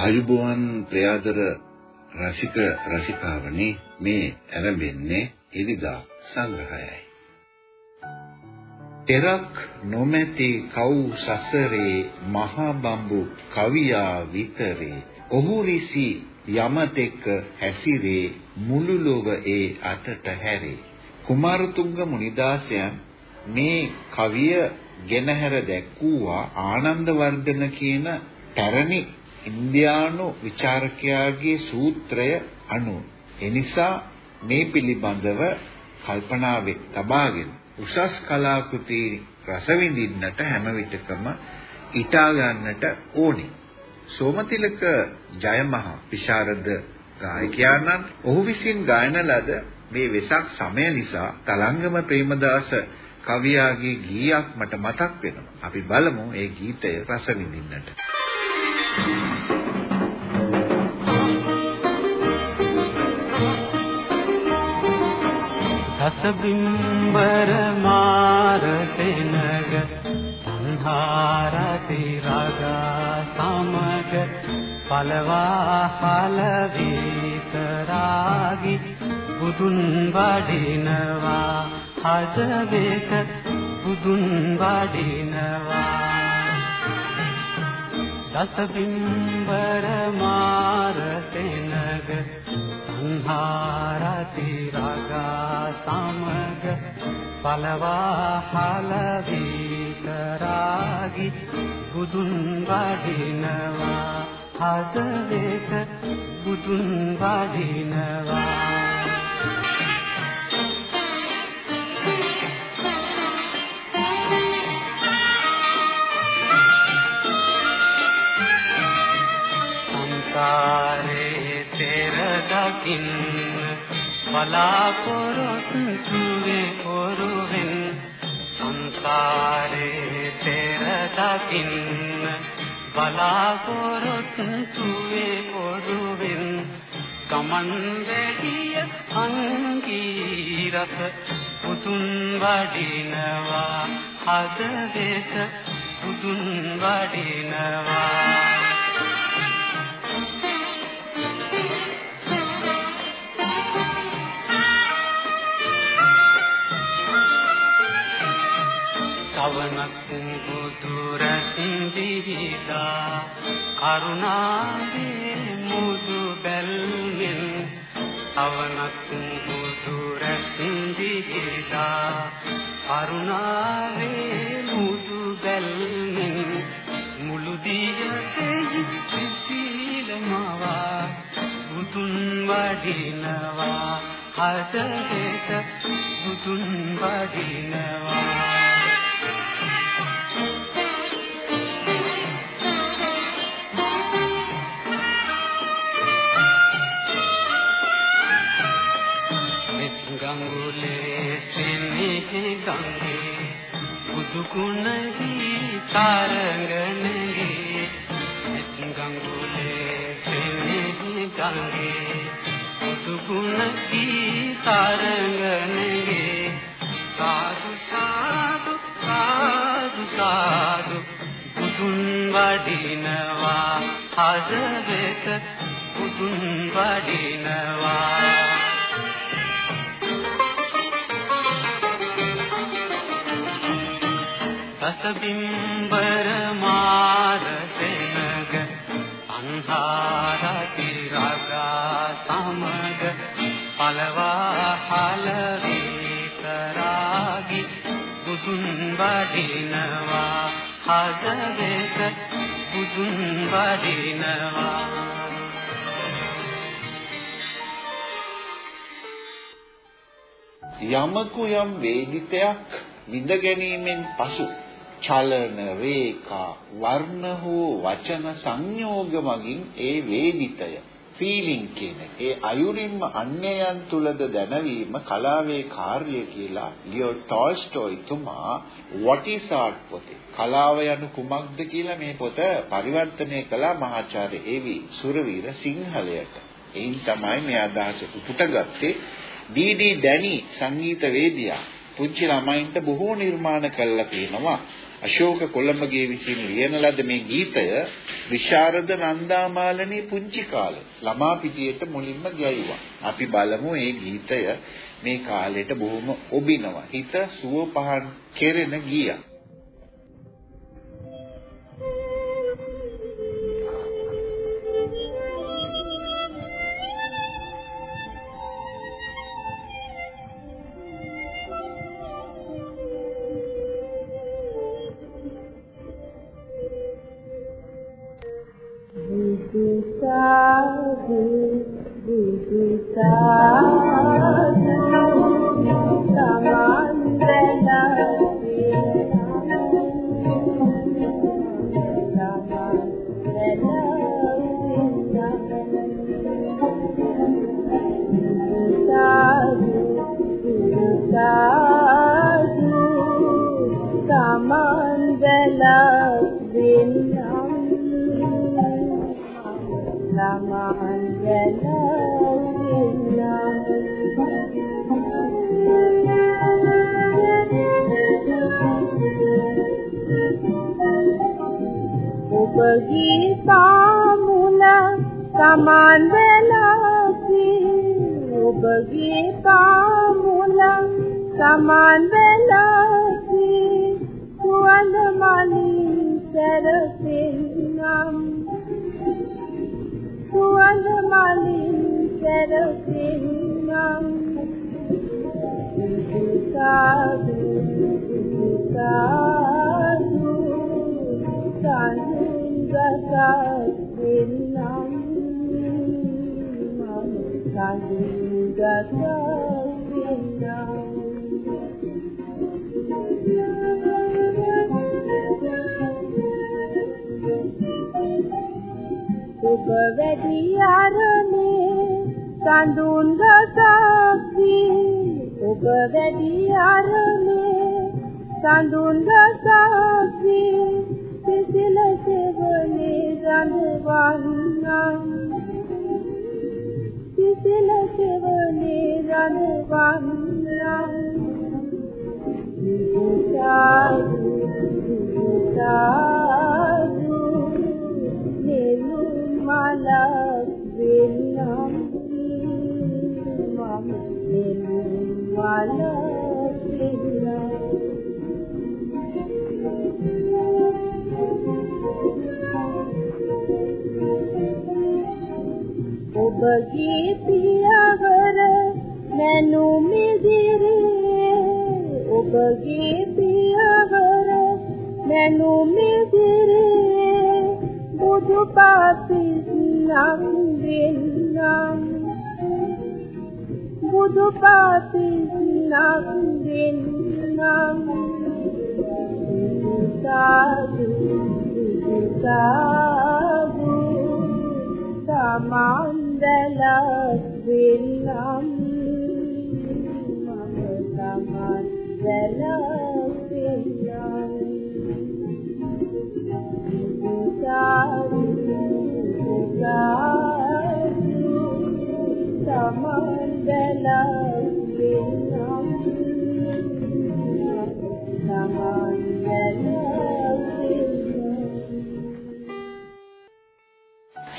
ආයුබෝවන් ප්‍රියාදර රසික රසිකාවනි මේ ඇරඹෙන්නේ ඉරිදා සංග්‍රහයයි. එරක් නොමැති කව් සසරේ මහා බම්බු කවියා විතරේ ඔහු රිසි යමතෙක් හැසිරේ මුළු ලොව ඒ අතට හැරේ කුමාරතුංග මුනිදාසයන් මේ කවිය ගෙනහැර දැක්වුවා ආනන්ද වර්ධන කියන පැරණි ඉන්දියානු විචාරකයාගේ සූත්‍රය අනුව. එනිසා මේ පිළිබඳව කල්පනාවේ තබාගෙන උසස් කලාකෘති රස විඳින්නට හැම විටකම ඊටා ගන්නට ඕනේ. සෝමතිලක ජයමහ විශාරද ගායකයාණන් ඔහු විසින් ගායන ලද මේ වෙසක් සමය නිසා තලංගම ප්‍රේමදාස කවියාගේ ගීයක් මට මතක් වෙනවා. අපි බලමු ඒ ගීතය රස විඳින්නට. රසබිම්බර මාර තෙනග සංහාරති රාගා සමග පලවා හල විතරාගි බුදුන් වඩිනවා හද වේක බුදුන් වඩිනවා දසබිම්බර මාර තෙනග සංහාරති රාගා සමග පලවා හල විතරාගි බුදුන් වඩිනවා හද වේක බුදුන් වඩිනවා සංසාරේ තෙර දකින්න බලාපොරොත්තු වේ ඔරුවෙන් සංසාරේ තෙර දකින්න බලාපොරොත්තු වේ ඔරුවෙන් ගමන් වැඩිය අංගී රස පුතුන් වඩිනවා හද වෙත පුතුන් වඩිනවා සවනක් බුදුරැස් දිවිදා කරුණාවේ මුදු බැල්මින් සවනක් බුදුරැස් දිවිදා කරුණාවේ මුදු බැල්මින් මුළු දියතෙහි සිසිලමවා බුදුන් වඩිනවා හදේට බුදුන් වඩිනවා ගඟුලේ සිනිහි ගංගේ බුදු ගුණහි තරංගනගේ ගඟුලේ සිනිහි ගංගේ බුදු ගුණහි තරංගනගේ සාදු සාදු සාදු සාදු බුදුන් වඩිනවා හද වෙත බුදුන් වඩිනවා රසබිම්බර මාර සෙනග අන්හාරති රාගා සමග පලවා හල විතරාගි බුදුන් වඩිනවා හද වෙත බුදුන් වඩිනවා යමකු යම් වේදිතයක් විඳ ගැනීමෙන් පසු චලන රේඛා වර්ණ හෝ වචන සංයෝග මගින් ඒ වේදිතය ෆීලිං කියන ඒ අයුරින්ම අන්‍යයන් තුලද දැනවීම කලාවේ කාර්යය කියලා ලියෝ ටෝල්ස්ටෝයි තුමා what is art පොතේ. කලාව යනු කුමක්ද කියලා මේ පොත පරිවර්තනය කළ මහාචාර්ය ඒවි සුරවීර සිංහලයට. එයින් තමයි මේ අදහස උපුටගත්තේ. ඩී.ඩී. ඩැනි සංගීතවේදියා පුංචි ළමයින්ට බොහෝ නිර්මාණ කළා කියනවා. අශෝක කොළඹගේ විසින් ලියන ලද මේ ගීතය විශාරද නන්දාමාලනී පුංචි කාලේ ළමා පිටියට මුලින්ම ගැයුවා. අපි බලමු මේ ගීතය මේ කාලෙට බොහොම ඔබිනවා. හිත සුව පහන් කෙරෙන ගීයක්. ඔබ ගීතා මුල සමාන් වෙලාසි සුවඳ මලින් සැරසෙන්නම්. සුවඳ මලින් සැරසෙන්නම්. සාදු සාදු සාදු ගසක් වෙන්නම්. මම කඳුන් ගසක් වෙන්නම් ඔබ වැඩි අරනේ කඳුන් ගසක් ඔබ වැඩි අරනේ කඳුන් ගසක් සිසිල සෙවනේ රඳවන්නම් සිසිල සෙවනේ රඳවන්නම් සාදු සාදු නෙළුම් මලක් වෙන්නම් මම නෙළුම් මලක් ඔබගේ පියවර මැනුම් ඉදිරියේ ඔබගේ පියවර මැනුම් ඉදිරියේ බුදු පාතිස්නම් වෙන්නම් බුදු පාතිස්නම් වෙන්නම් සාදු සාදු සමාන වැලක් වෙන්නම් මම තමන් වැලක්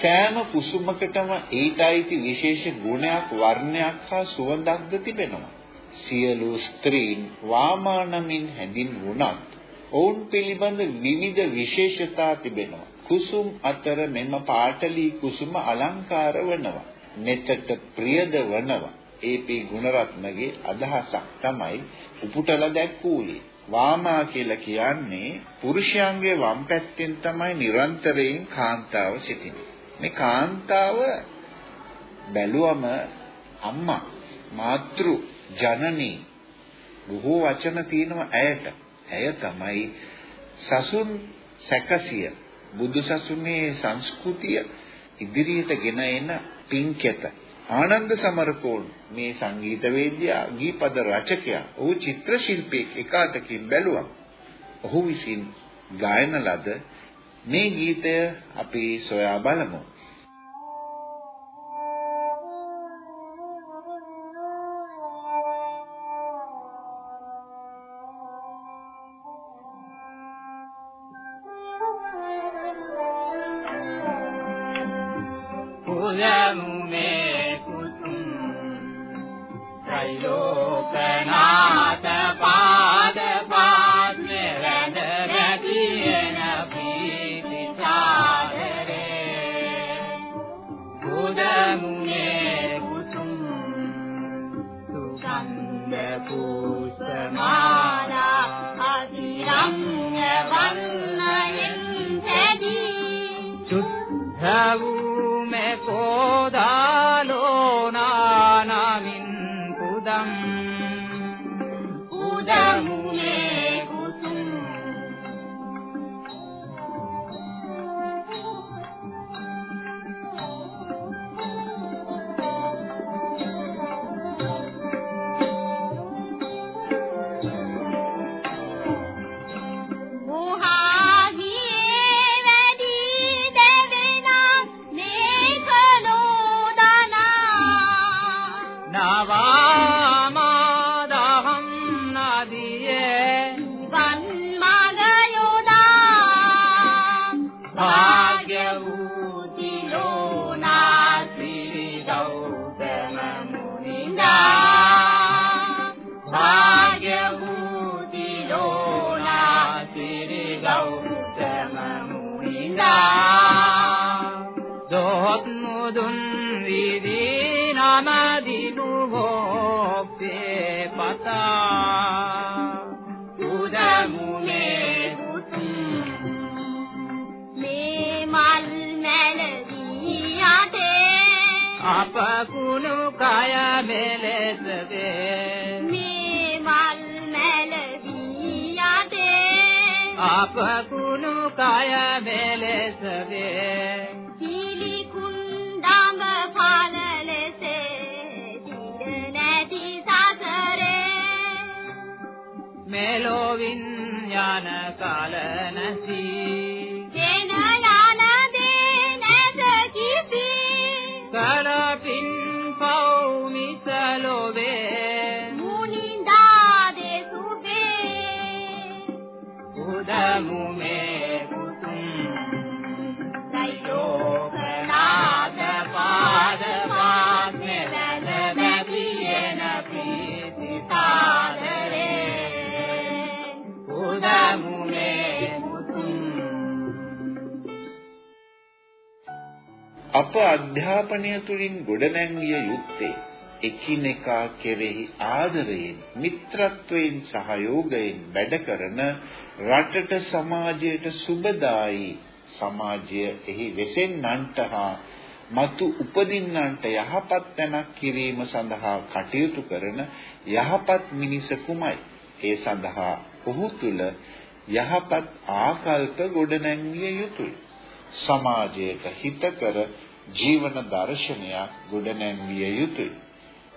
සෑම කුසුමකටම ඊට අයිති විශේෂ ගුණයක් වර්ණයක් හා සුවඳක්ද තිබෙනවා. සියලු ස්ත්‍රීන් වාමානමින් හැඳින්වුණත් ඔවුන් පිළිබඳ විවිධ විශේෂතා තිබෙනවා. කුසුම් අතර මෙම පාටලී කුසුම අලංකාර වනවා. nettට ප්‍රියද වනවා. ඒපී ගුණරත්නගේ අදහසක් තමයි උපුටලා දැක්වූයේ. වාමා කියලා කියන්නේ පුරුෂයන්ගේ වම් පැත්තෙන් තමයි නිරන්තරයෙන් කාන්තාව සිටින්නේ. මේ කාන්තාව බැලුවම අම්මා මාතෘ ජනනී බොහෝ වචන තියෙනවා ඇයට. ඇය තමයි සසුන් සැකසිය බුදු සසුනේ සංස්කෘතිය ඉදිරියට ගෙන එන පින්කෙත. ආනන්ද සමරකෝන් මේ සංගීතවේදියා ගීපද රචකයා. ඔහු චිත්‍ර ශිල්පියෙක් එක අතකින් බැලුවා. ඔහු විසින් ගායන ලද මේ ගීතය අපි සොයා බලමු. में කය මෙලෙස වේ අප කුණු කය මෙලෙස වේ මෙලොවින් යන කල නැසි මිසලොවේ උදමු මේ කුතුම් ලෝකනාද පාද පාද්මේ රැඳ බැදියන ප්‍රීති සාදරේ උදමු මේ කුතුම් අප අධ්‍යාපනය තුළින් ගොඩනැංවිය යුත්තේ එකිනෙකා කෙරෙහි ආදරයෙන් මිත්‍රත්වයෙන් සහයෝගයෙන් වැඩ කරන රටට සමාජයට සුබදායි. සමාජය එහි වෙසෙන්නන්ට හා මතු උපදින්නන්ට යහපත් තැනක් කිරීම සඳහා කටයුතු කරන යහපත් මිනිසකුමයි. ඒ සඳහා ඔහු තුල යහපත් ආකල්ප ගොඩනැංවිය යුතුය. සමාජයට හිතකර ජීවන දර්ශනයක් ගොඩනැන්විය යුතුය.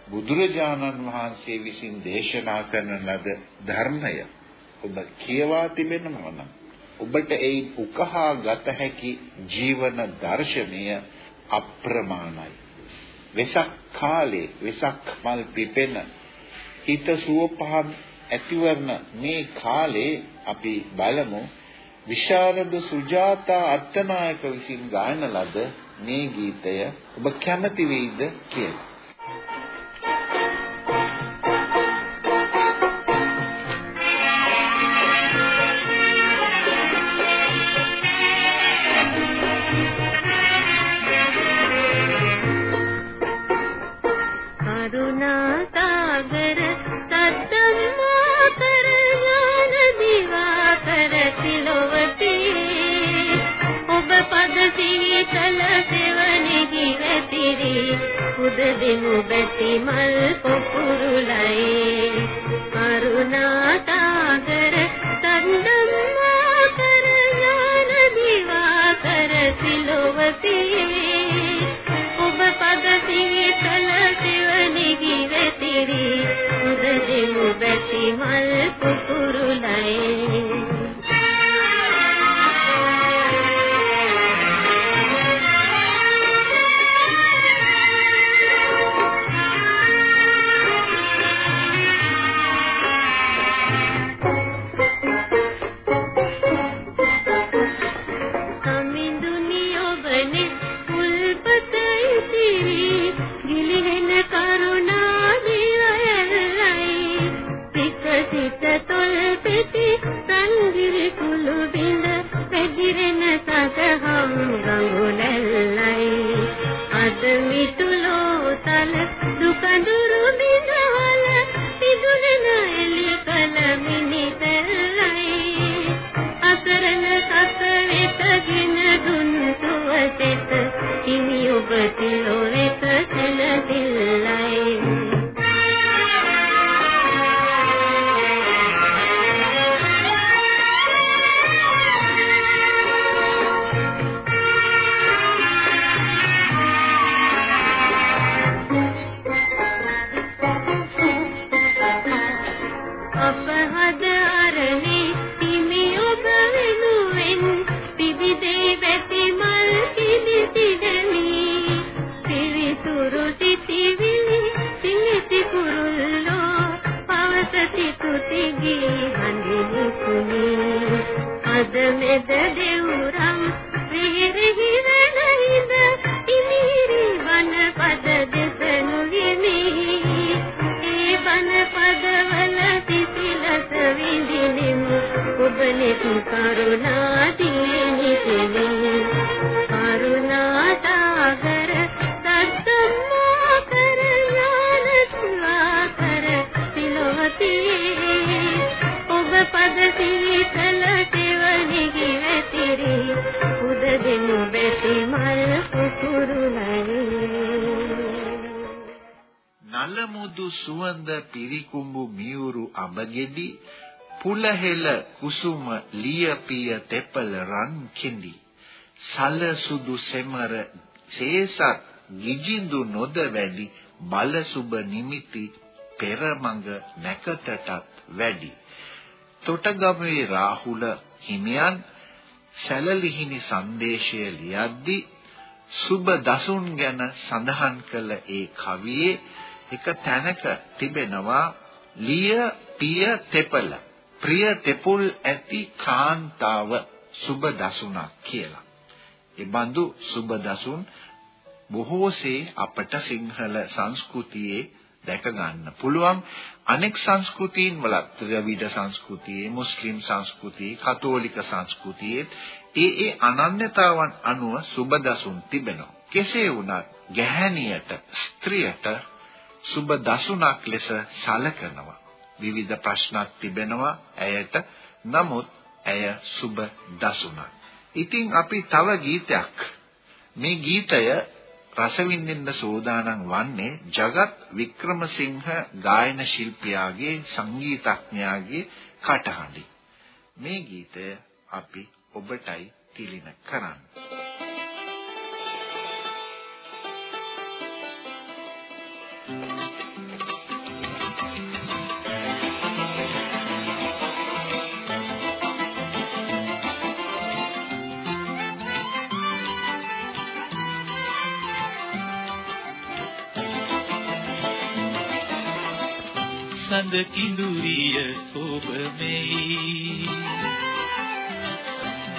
බුදුරජාණන් වහන්සේ විසින් දේශනා කරන ලද ධර්මය ඔබ කියවා තිබෙනවා නම් ඔබට ඒ උකහා ගත හැකි ජීවන දර්ශනය අප්‍රමාණයි. වෙසක් කාලේ වෙසක් මල් පිපෙන හිත සුවපහන් ඇතිවන මේ කාලේ අපි බලමු විශාරද සුජාතා අත්තනායක විසින් ගායන ලද මේ ගීතය ඔබ කැමති වෙයිද කියලා. පද සීතල සෙවණි ගිරතිරි උද දෙමු බැති මල් පොකුරුලයි කරුණා සාගර සම්දම්මා කර ඥාන දිවා කර සිලොවතියේ ඔබ පද සීතල සිවනිගි වෙතිරි උද දෙමු බැති මල් පොකුරුලයි හිමි අද මෙද දෙවුරම් සිහිරි වෙනහිඳ ඉමිරි වන පද දෙසනු විමි ඒ බන පදවල සිසිලස විඳිනිමු ඔබනේ කරුණා නලමුදු සුවඳ පිරිකුඹු මියුරු අඹගෙඩි පුලහෙල කුසුම ලියපිය තෙපල රන් කෙඳි සල සුදු සෙමර සේසත් ගිජින්දු නොද වැඩි බල සුබ නිමිති පෙරමඟ නැකතටත් වැඩි. තොටගමේ රාහුල හිමියන් සැලලිහිණි සංදේශය ලියද්දී සුබ දසුන් ගැන සඳහන් කළ ඒ කවියේ එක තැනක තිබෙනවා ලිය පිය තෙපල. ප්‍රිය තෙපුල් ඇති කාන්තාව සුබ දසුණක් කියලා. ඒ බඳු සුබ දසුන් බොහෝසේ අපට සිංහල සංස්කෘතියේ දැක ගන්න පුළුවන්. අනෙක් සංස්කෘතීන් වල ත්‍රිවිධ සංස්කෘතියේ මුස්ලිම් සංස්කෘතියේ කතෝලික සංස්කෘතියේ ඒ ඒ අනන්‍යතාවන් අනුව සුබ දසුන් තිබෙනවා. කෙසේ වුණත් ගැහැණියට ස්ත්‍රියට සුබ දසුණක් ලෙස සැලකනවා. විවිධ ප්‍රශ්නක් තිබෙනවා ඇයට. නමුත් ඇය සුබ දසුණක් ඉතින් අපි තව ගීතයක්. මේ ගීතය රස විඳින්න සෝදානම් වන්නේ ජගත් වික්‍රමසිංහ ගායන ශිල්පියාගේ සංගීතඥයාගේ කටහඬින්. මේ ගීතය අපි ඔබටයි තිලින කරන්නේ. සඳ කිඳුරිය ඔබ මෙයි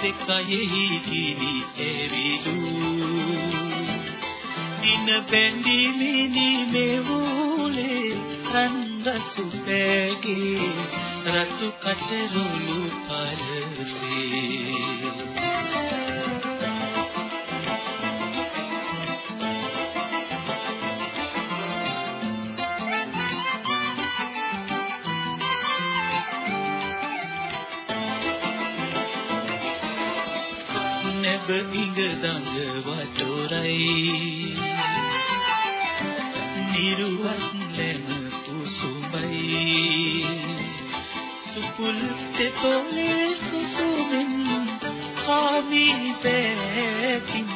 දෙකයෙහි කිනි එවිදු දින බැඳි මිනි මෙවුලේ රන්දසු පැගේ රතු කටරුළු පරසේ. නැබ ඉඟ දඟ වටොරයි නිරුවත් ලැබ කුසුමයි සුපුල් තෙතොලේ සුසුමින් කාමී පැකින්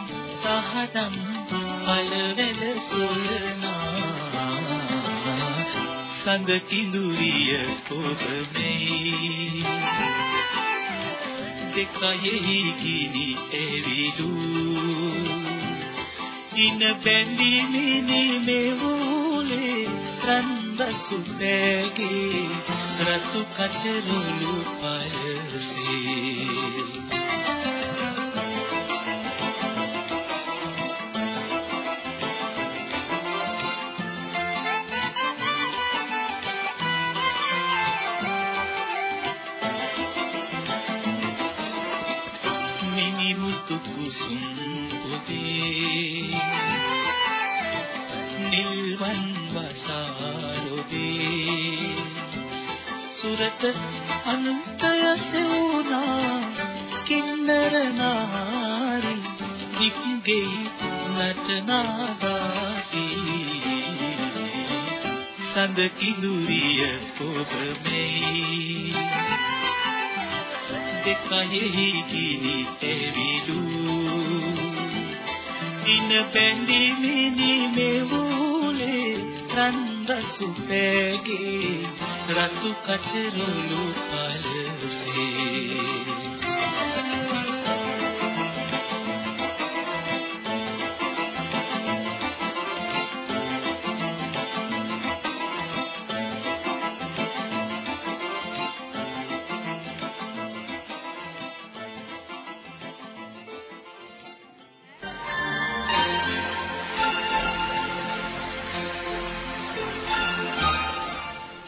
සහදම් පලවැල සොයනා සඳ කිඳුරිය ඔබමෙයි දෙකයෙහි ගිනි එවිදු ඉන බැඳි මිනි මෙවුලේ රන්දසු පැගේ රතු කටරුළු පයසේ සුරට අනන්තය සෙවුනා කින්නර නාරි දික්ගේ නටනාදාසි සඳ කිඳුරිය ඔබමෙයි දෙකයෙහි ගිනි එවිදු ඉන බැඳි මිනි මෙවුලේ රන්දසු පෑගේ. රතු කටරොළු පලසේ